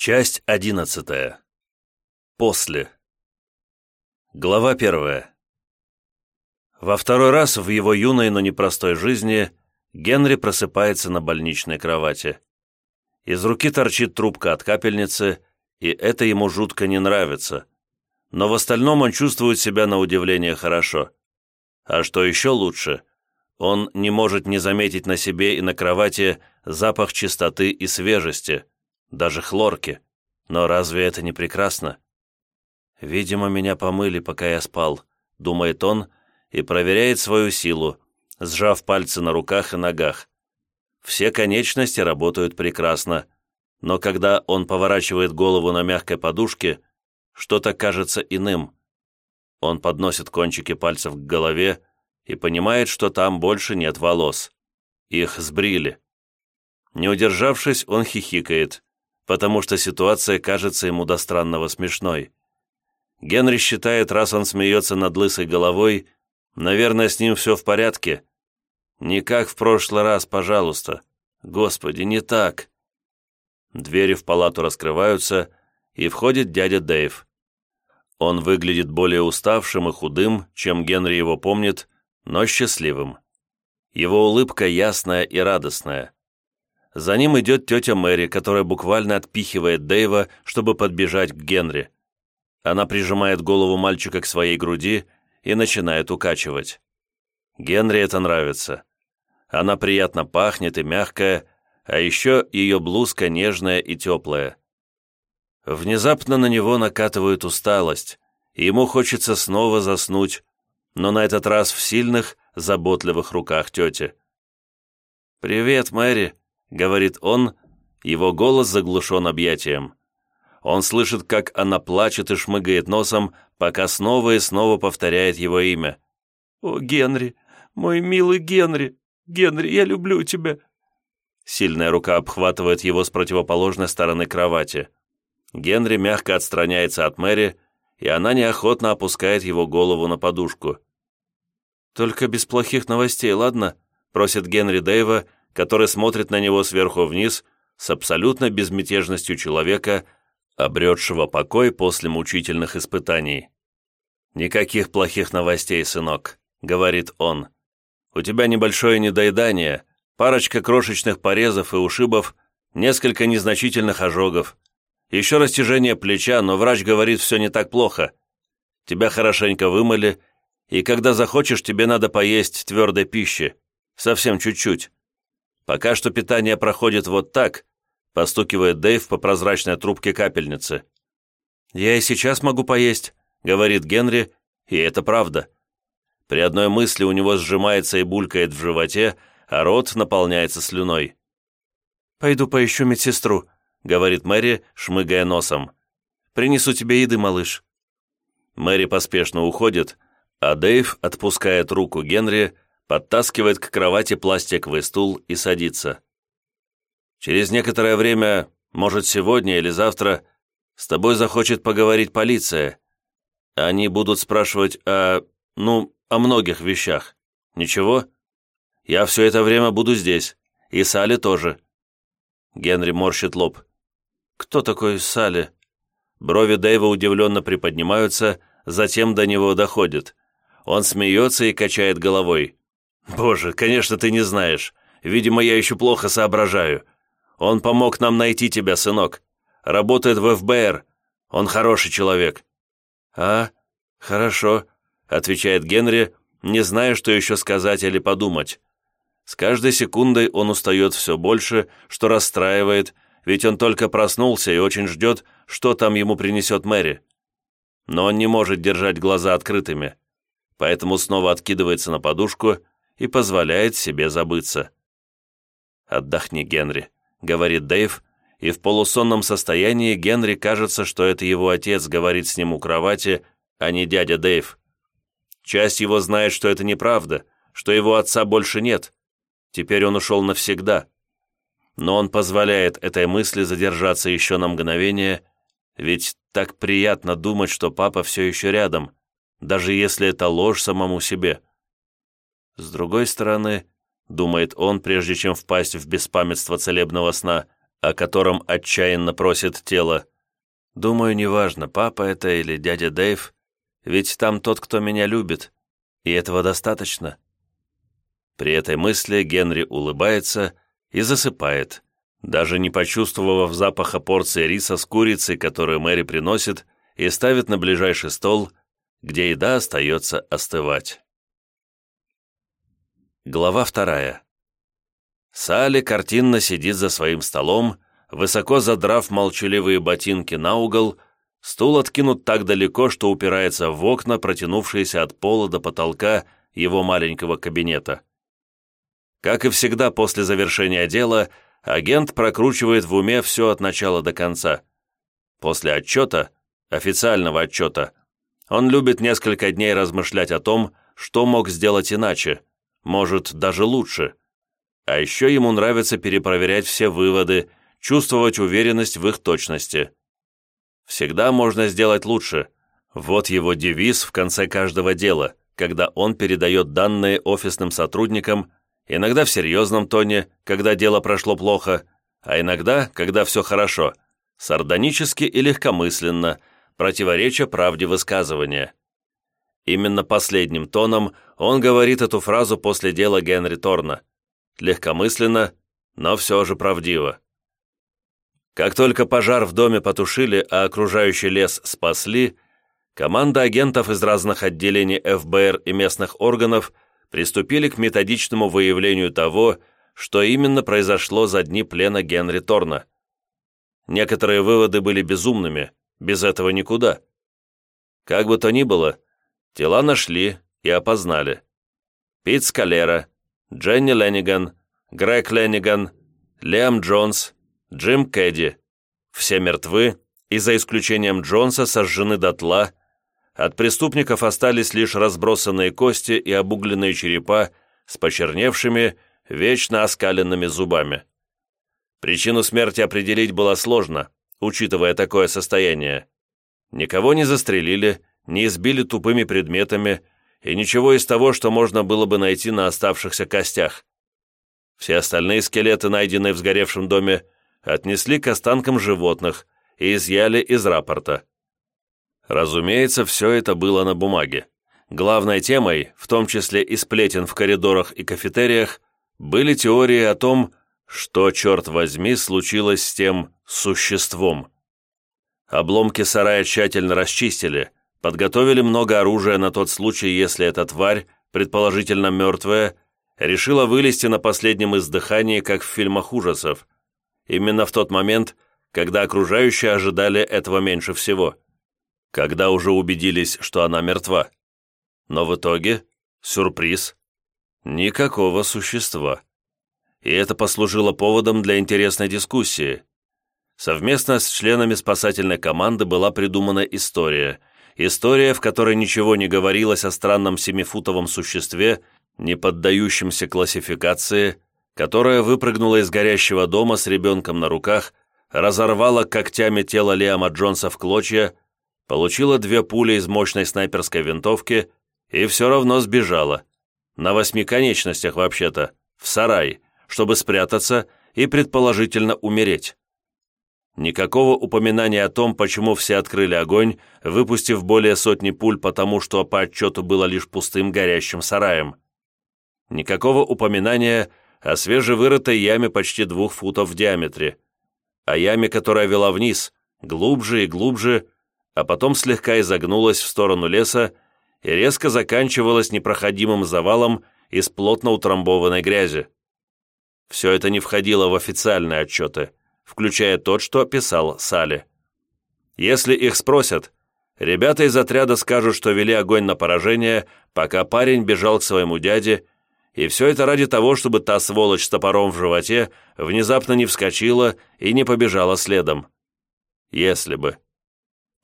Часть одиннадцатая. После. Глава первая. Во второй раз в его юной, но непростой жизни Генри просыпается на больничной кровати. Из руки торчит трубка от капельницы, и это ему жутко не нравится. Но в остальном он чувствует себя на удивление хорошо. А что еще лучше, он не может не заметить на себе и на кровати запах чистоты и свежести – даже хлорки. Но разве это не прекрасно? Видимо, меня помыли, пока я спал, думает он и проверяет свою силу, сжав пальцы на руках и ногах. Все конечности работают прекрасно, но когда он поворачивает голову на мягкой подушке, что-то кажется иным. Он подносит кончики пальцев к голове и понимает, что там больше нет волос. Их сбрили. Не удержавшись, он хихикает потому что ситуация кажется ему до странного смешной. Генри считает, раз он смеется над лысой головой, наверное, с ним все в порядке. Не как в прошлый раз, пожалуйста. Господи, не так. Двери в палату раскрываются, и входит дядя Дэйв. Он выглядит более уставшим и худым, чем Генри его помнит, но счастливым. Его улыбка ясная и радостная. За ним идет тетя Мэри, которая буквально отпихивает Дэйва, чтобы подбежать к Генри. Она прижимает голову мальчика к своей груди и начинает укачивать. Генри это нравится. Она приятно пахнет и мягкая, а еще ее блузка нежная и теплая. Внезапно на него накатывает усталость, и ему хочется снова заснуть, но на этот раз в сильных, заботливых руках тети. «Привет, Мэри», — говорит он, его голос заглушен объятием. Он слышит, как она плачет и шмыгает носом, пока снова и снова повторяет его имя. «О, Генри, мой милый Генри! Генри, я люблю тебя!» Сильная рука обхватывает его с противоположной стороны кровати. Генри мягко отстраняется от Мэри, и она неохотно опускает его голову на подушку. «Только без плохих новостей, ладно?» — просит Генри Дэйва, который смотрит на него сверху вниз с абсолютно безмятежностью человека, обретшего покой после мучительных испытаний. «Никаких плохих новостей, сынок», — говорит он. «У тебя небольшое недоедание, парочка крошечных порезов и ушибов, несколько незначительных ожогов, еще растяжение плеча, но врач говорит, все не так плохо. Тебя хорошенько вымыли, и когда захочешь, тебе надо поесть твердой пищи, совсем чуть-чуть. Пока что питание проходит вот так, постукивает Дэйв по прозрачной трубке капельницы. «Я и сейчас могу поесть», — говорит Генри, и это правда. При одной мысли у него сжимается и булькает в животе, а рот наполняется слюной. «Пойду поищу медсестру», — говорит Мэри, шмыгая носом. «Принесу тебе еды, малыш». Мэри поспешно уходит, а Дэйв отпускает руку Генри, подтаскивает к кровати пластиковый стул и садится. «Через некоторое время, может, сегодня или завтра, с тобой захочет поговорить полиция. Они будут спрашивать о... ну, о многих вещах. Ничего? Я все это время буду здесь. И Салли тоже». Генри морщит лоб. «Кто такой Салли?» Брови Дэйва удивленно приподнимаются, затем до него доходит. Он смеется и качает головой. «Боже, конечно, ты не знаешь. Видимо, я еще плохо соображаю. Он помог нам найти тебя, сынок. Работает в ФБР. Он хороший человек». «А, хорошо», — отвечает Генри, не зная, что еще сказать или подумать. С каждой секундой он устает все больше, что расстраивает, ведь он только проснулся и очень ждет, что там ему принесет Мэри. Но он не может держать глаза открытыми, поэтому снова откидывается на подушку и позволяет себе забыться. «Отдохни, Генри», — говорит Дэйв, и в полусонном состоянии Генри кажется, что это его отец говорит с ним у кровати, а не дядя Дэйв. Часть его знает, что это неправда, что его отца больше нет. Теперь он ушел навсегда. Но он позволяет этой мысли задержаться еще на мгновение, ведь так приятно думать, что папа все еще рядом, даже если это ложь самому себе. С другой стороны, думает он, прежде чем впасть в беспамятство целебного сна, о котором отчаянно просит тело. Думаю, неважно, папа это или дядя Дэйв, ведь там тот, кто меня любит, и этого достаточно. При этой мысли Генри улыбается и засыпает, даже не почувствовав запаха порции риса с курицей, которую Мэри приносит и ставит на ближайший стол, где еда остается остывать. Глава вторая. Салли картинно сидит за своим столом, высоко задрав молчаливые ботинки на угол, стул откинут так далеко, что упирается в окна, протянувшиеся от пола до потолка его маленького кабинета. Как и всегда после завершения дела, агент прокручивает в уме все от начала до конца. После отчета, официального отчета, он любит несколько дней размышлять о том, что мог сделать иначе, может, даже лучше. А еще ему нравится перепроверять все выводы, чувствовать уверенность в их точности. Всегда можно сделать лучше. Вот его девиз в конце каждого дела, когда он передает данные офисным сотрудникам, иногда в серьезном тоне, когда дело прошло плохо, а иногда, когда все хорошо, сардонически и легкомысленно, противореча правде высказывания. Именно последним тоном он говорит эту фразу после дела Генри Торна. Легкомысленно, но все же правдиво. Как только пожар в доме потушили, а окружающий лес спасли, команда агентов из разных отделений ФБР и местных органов приступили к методичному выявлению того, что именно произошло за дни плена Генри Торна. Некоторые выводы были безумными, без этого никуда. Как бы то ни было, тела нашли и опознали. Пит Скалера, Дженни Ленниган, Грег Ленниган, Лиам Джонс, Джим Кэдди. Все мертвы, и за исключением Джонса сожжены дотла. От преступников остались лишь разбросанные кости и обугленные черепа с почерневшими, вечно оскаленными зубами. Причину смерти определить было сложно, учитывая такое состояние. Никого не застрелили, не избили тупыми предметами и ничего из того, что можно было бы найти на оставшихся костях. Все остальные скелеты, найденные в сгоревшем доме, отнесли к останкам животных и изъяли из рапорта. Разумеется, все это было на бумаге. Главной темой, в том числе и сплетен в коридорах и кафетериях, были теории о том, что, черт возьми, случилось с тем существом. Обломки сарая тщательно расчистили, подготовили много оружия на тот случай, если эта тварь, предположительно мертвая, решила вылезти на последнем издыхании, как в фильмах ужасов, именно в тот момент, когда окружающие ожидали этого меньше всего, когда уже убедились, что она мертва. Но в итоге, сюрприз, никакого существа. И это послужило поводом для интересной дискуссии. Совместно с членами спасательной команды была придумана история. История, в которой ничего не говорилось о странном семифутовом существе, не поддающемся классификации, которая выпрыгнула из горящего дома с ребенком на руках, разорвала когтями тело Лиама Джонса в клочья, получила две пули из мощной снайперской винтовки и все равно сбежала. На восьми конечностях, вообще-то, в сарай, чтобы спрятаться и, предположительно, умереть. Никакого упоминания о том, почему все открыли огонь, выпустив более сотни пуль, потому что по отчету было лишь пустым горящим сараем. Никакого упоминания о свежевырытой яме почти двух футов в диаметре, о яме, которая вела вниз, глубже и глубже, а потом слегка изогнулась в сторону леса и резко заканчивалась непроходимым завалом из плотно утрамбованной грязи. Все это не входило в официальные отчеты, включая тот, что описал Сали. Если их спросят, ребята из отряда скажут, что вели огонь на поражение, пока парень бежал к своему дяде и все это ради того, чтобы та сволочь с топором в животе внезапно не вскочила и не побежала следом. Если бы.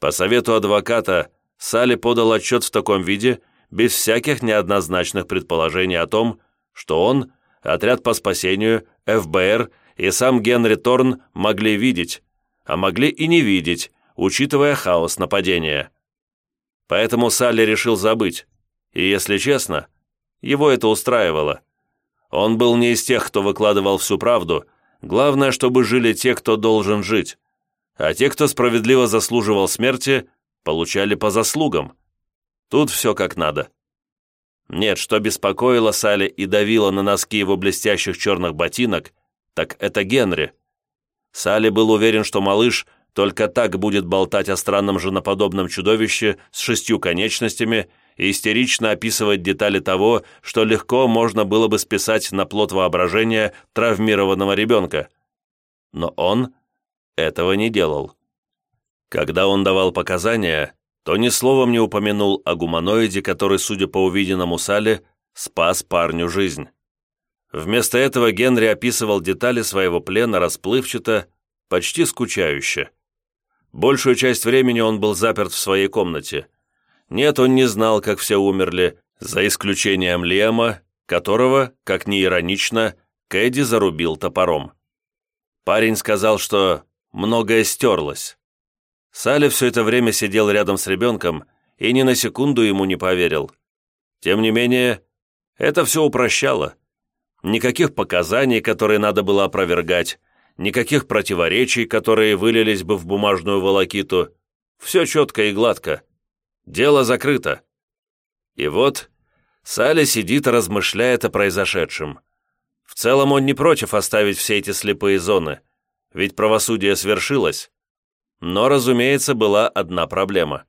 По совету адвоката, Салли подал отчет в таком виде, без всяких неоднозначных предположений о том, что он, отряд по спасению, ФБР и сам Генри Торн могли видеть, а могли и не видеть, учитывая хаос нападения. Поэтому Салли решил забыть. И, если честно, его это устраивало. Он был не из тех, кто выкладывал всю правду, Главное, чтобы жили те, кто должен жить, а те, кто справедливо заслуживал смерти, получали по заслугам. Тут все как надо. Нет, что беспокоило Салли и давило на носки его блестящих черных ботинок, так это Генри. Салли был уверен, что малыш только так будет болтать о странном женоподобном чудовище с шестью конечностями и истерично описывать детали того, что легко можно было бы списать на плод воображения травмированного ребенка. Но он этого не делал. Когда он давал показания, то ни словом не упомянул о гуманоиде, который, судя по увиденному Сале, спас парню жизнь. Вместо этого Генри описывал детали своего плена расплывчато, почти скучающе. Большую часть времени он был заперт в своей комнате. Нет, он не знал, как все умерли, за исключением Лема, которого, как ни иронично, Кэдди зарубил топором. Парень сказал, что многое стерлось. Салли все это время сидел рядом с ребенком и ни на секунду ему не поверил. Тем не менее, это все упрощало. Никаких показаний, которые надо было опровергать, никаких противоречий, которые вылились бы в бумажную волокиту. Все четко и гладко. Дело закрыто. И вот Салли сидит и размышляет о произошедшем. В целом он не против оставить все эти слепые зоны, ведь правосудие свершилось. Но, разумеется, была одна проблема.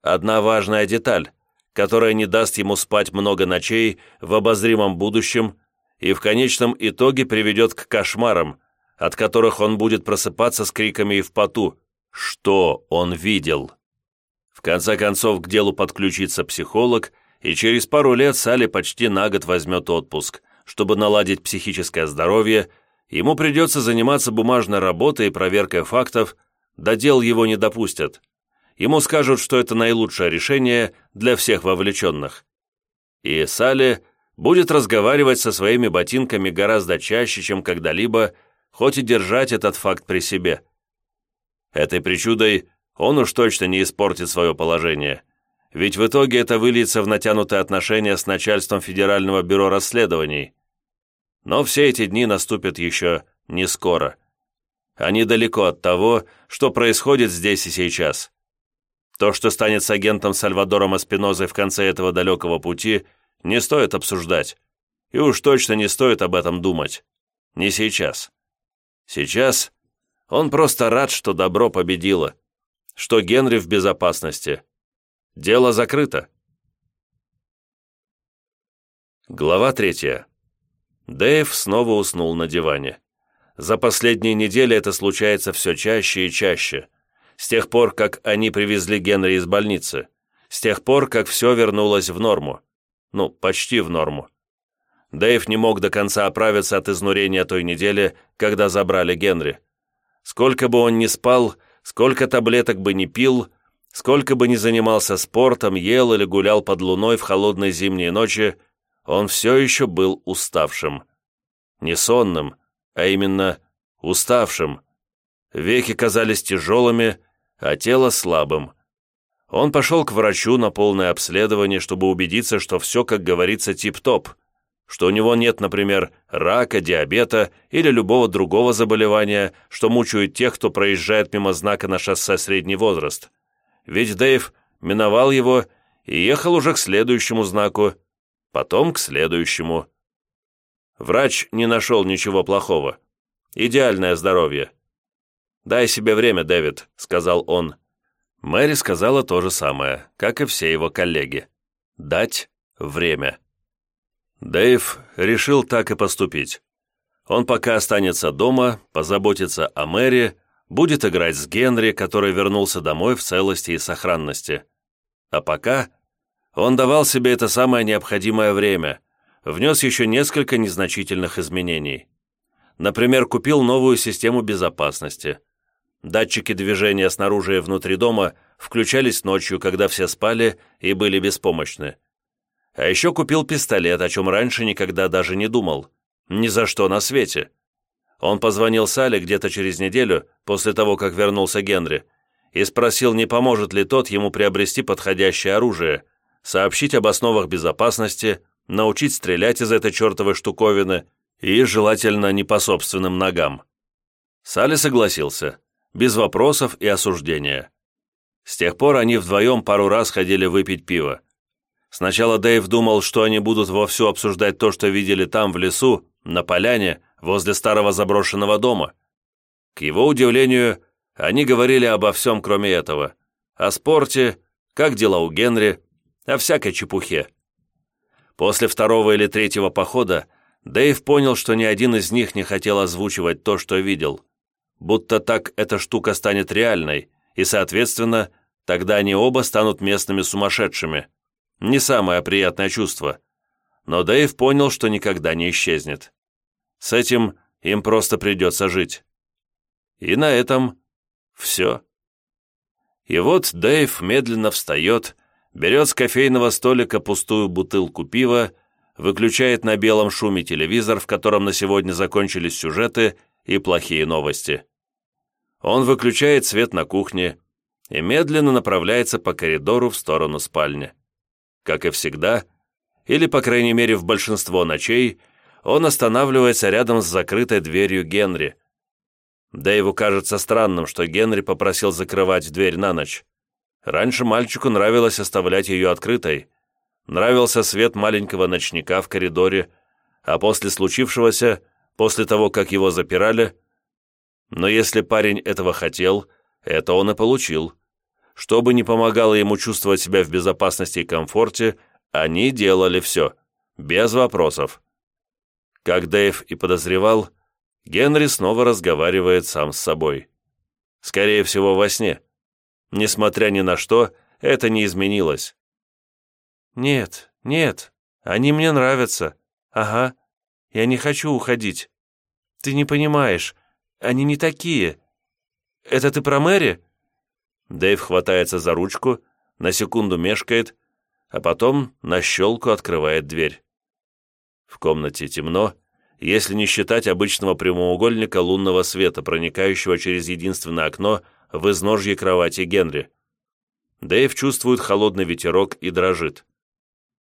Одна важная деталь, которая не даст ему спать много ночей в обозримом будущем и в конечном итоге приведет к кошмарам, от которых он будет просыпаться с криками и в поту. Что он видел? В конце концов, к делу подключится психолог, и через пару лет Салли почти на год возьмет отпуск. Чтобы наладить психическое здоровье, ему придется заниматься бумажной работой и проверкой фактов, до дел его не допустят. Ему скажут, что это наилучшее решение для всех вовлеченных. И Салли будет разговаривать со своими ботинками гораздо чаще, чем когда-либо, хоть и держать этот факт при себе. Этой причудой он уж точно не испортит свое положение, ведь в итоге это выльется в натянутые отношения с начальством Федерального бюро расследований. Но все эти дни наступят еще не скоро. Они далеко от того, что происходит здесь и сейчас. То, что станет с агентом Сальвадором Эспинозой в конце этого далекого пути, не стоит обсуждать. И уж точно не стоит об этом думать. Не сейчас. Сейчас он просто рад, что добро победило что Генри в безопасности. Дело закрыто. Глава третья. Дэйв снова уснул на диване. За последние недели это случается все чаще и чаще. С тех пор, как они привезли Генри из больницы. С тех пор, как все вернулось в норму. Ну, почти в норму. Дэйв не мог до конца оправиться от изнурения той недели, когда забрали Генри. Сколько бы он ни спал, Сколько таблеток бы ни пил, сколько бы ни занимался спортом, ел или гулял под луной в холодные зимние ночи, он все еще был уставшим. Не сонным, а именно уставшим. Веки казались тяжелыми, а тело слабым. Он пошел к врачу на полное обследование, чтобы убедиться, что все, как говорится, тип-топ – что у него нет, например, рака, диабета или любого другого заболевания, что мучают тех, кто проезжает мимо знака на шоссе средний возраст. Ведь Дэйв миновал его и ехал уже к следующему знаку, потом к следующему. Врач не нашел ничего плохого. Идеальное здоровье. «Дай себе время, Дэвид», — сказал он. Мэри сказала то же самое, как и все его коллеги. «Дать время». Дэйв решил так и поступить. Он пока останется дома, позаботится о Мэри, будет играть с Генри, который вернулся домой в целости и сохранности. А пока он давал себе это самое необходимое время, внес еще несколько незначительных изменений. Например, купил новую систему безопасности. Датчики движения снаружи и внутри дома включались ночью, когда все спали и были беспомощны. А еще купил пистолет, о чем раньше никогда даже не думал. Ни за что на свете. Он позвонил Сале где-то через неделю, после того, как вернулся Генри, и спросил, не поможет ли тот ему приобрести подходящее оружие, сообщить об основах безопасности, научить стрелять из этой чертовой штуковины и, желательно, не по собственным ногам. Салли согласился, без вопросов и осуждения. С тех пор они вдвоем пару раз ходили выпить пиво. Сначала Дэйв думал, что они будут вовсю обсуждать то, что видели там, в лесу, на поляне, возле старого заброшенного дома. К его удивлению, они говорили обо всем, кроме этого. О спорте, как дела у Генри, о всякой чепухе. После второго или третьего похода Дэйв понял, что ни один из них не хотел озвучивать то, что видел. Будто так эта штука станет реальной, и, соответственно, тогда они оба станут местными сумасшедшими. Не самое приятное чувство. Но Дэйв понял, что никогда не исчезнет. С этим им просто придется жить. И на этом все. И вот Дэйв медленно встает, берет с кофейного столика пустую бутылку пива, выключает на белом шуме телевизор, в котором на сегодня закончились сюжеты и плохие новости. Он выключает свет на кухне и медленно направляется по коридору в сторону спальни. Как и всегда, или, по крайней мере, в большинство ночей, он останавливается рядом с закрытой дверью Генри. Дэйву кажется странным, что Генри попросил закрывать дверь на ночь. Раньше мальчику нравилось оставлять ее открытой. Нравился свет маленького ночника в коридоре, а после случившегося, после того, как его запирали... Но если парень этого хотел, это он и получил. Что бы ни помогало ему чувствовать себя в безопасности и комфорте, они делали все, без вопросов. Как Дэйв и подозревал, Генри снова разговаривает сам с собой. Скорее всего, во сне. Несмотря ни на что, это не изменилось. «Нет, нет, они мне нравятся. Ага, я не хочу уходить. Ты не понимаешь, они не такие. Это ты про Мэри?» Дэйв хватается за ручку, на секунду мешкает, а потом на щелку открывает дверь. В комнате темно, если не считать обычного прямоугольника лунного света, проникающего через единственное окно в изножье кровати Генри. Дэйв чувствует холодный ветерок и дрожит.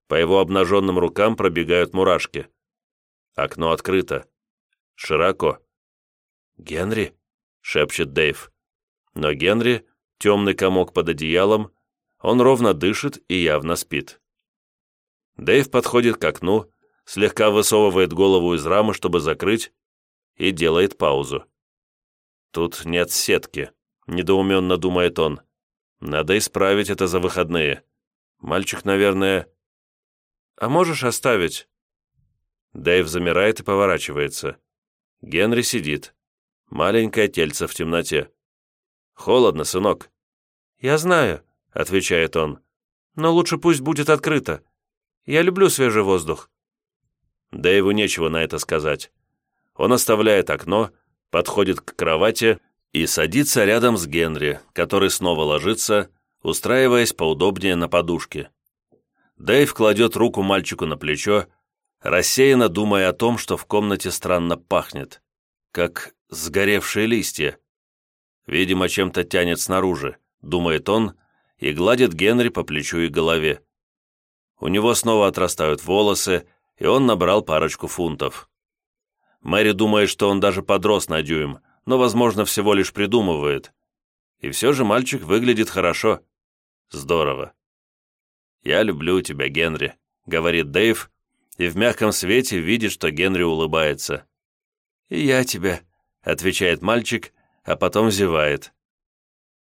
По его обнаженным рукам пробегают мурашки. Окно открыто. Широко. «Генри?» — шепчет Дэйв. Но Генри темный комок под одеялом, он ровно дышит и явно спит. Дэйв подходит к окну, слегка высовывает голову из рамы, чтобы закрыть, и делает паузу. Тут нет сетки, недоуменно думает он. Надо исправить это за выходные. Мальчик, наверное... А можешь оставить? Дэйв замирает и поворачивается. Генри сидит. Маленькое тельце в темноте. «Холодно, сынок». «Я знаю», — отвечает он. «Но лучше пусть будет открыто. Я люблю свежий воздух». Дэйву нечего на это сказать. Он оставляет окно, подходит к кровати и садится рядом с Генри, который снова ложится, устраиваясь поудобнее на подушке. Дэйв кладет руку мальчику на плечо, рассеянно думая о том, что в комнате странно пахнет, как сгоревшие листья. Видимо, чем-то тянет снаружи, думает он, и гладит Генри по плечу и голове. У него снова отрастают волосы, и он набрал парочку фунтов. Мэри думает, что он даже подрос на дюйм, но, возможно, всего лишь придумывает. И все же мальчик выглядит хорошо. Здорово. «Я люблю тебя, Генри», — говорит Дэйв, и в мягком свете видит, что Генри улыбается. «И я тебя», — отвечает мальчик, а потом зевает.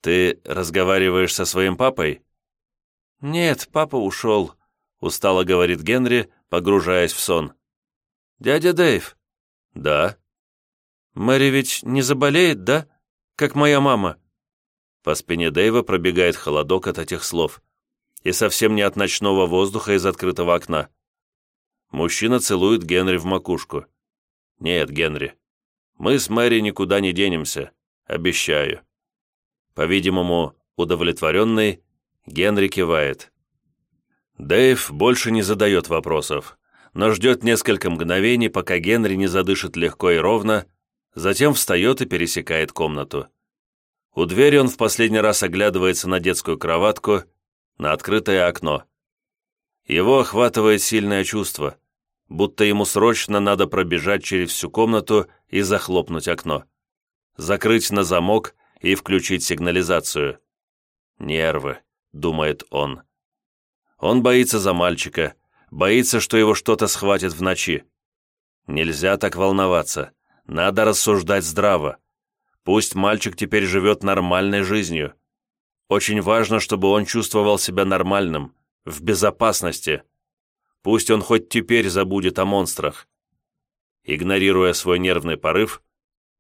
«Ты разговариваешь со своим папой?» «Нет, папа ушел», — устало говорит Генри, погружаясь в сон. «Дядя Дэйв». «Да». «Мэри ведь не заболеет, да? Как моя мама?» По спине Дэйва пробегает холодок от этих слов. И совсем не от ночного воздуха из открытого окна. Мужчина целует Генри в макушку. «Нет, Генри, мы с Мэри никуда не денемся. Обещаю». По-видимому, удовлетворенный, Генри кивает. Дэйв больше не задает вопросов, но ждет несколько мгновений, пока Генри не задышит легко и ровно, затем встает и пересекает комнату. У двери он в последний раз оглядывается на детскую кроватку, на открытое окно. Его охватывает сильное чувство, будто ему срочно надо пробежать через всю комнату и захлопнуть окно. закрыть на замок и включить сигнализацию. «Нервы», — думает он. Он боится за мальчика, боится, что его что-то схватит в ночи. Нельзя так волноваться, надо рассуждать здраво. Пусть мальчик теперь живет нормальной жизнью. Очень важно, чтобы он чувствовал себя нормальным, в безопасности. Пусть он хоть теперь забудет о монстрах. Игнорируя свой нервный порыв,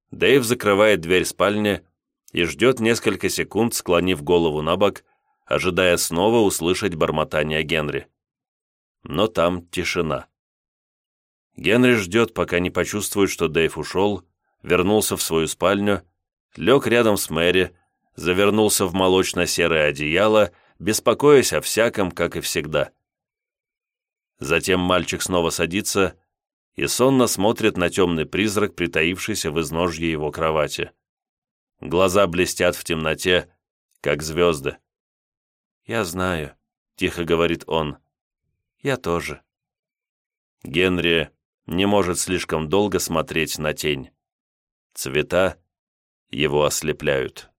Дэйв закрывает дверь спальни и ждет несколько секунд, склонив голову на бок, ожидая снова услышать бормотание Генри. Но там тишина. Генри ждет, пока не почувствует, что Дэйв ушел, вернулся в свою спальню, лег рядом с Мэри, завернулся в молочно-серое одеяло, беспокоясь о всяком, как и всегда. Затем мальчик снова садится и сонно смотрит на темный призрак, притаившийся в изножье его кровати. Глаза блестят в темноте, как звезды. «Я знаю», — тихо говорит он. «Я тоже». Генри не может слишком долго смотреть на тень. Цвета его ослепляют.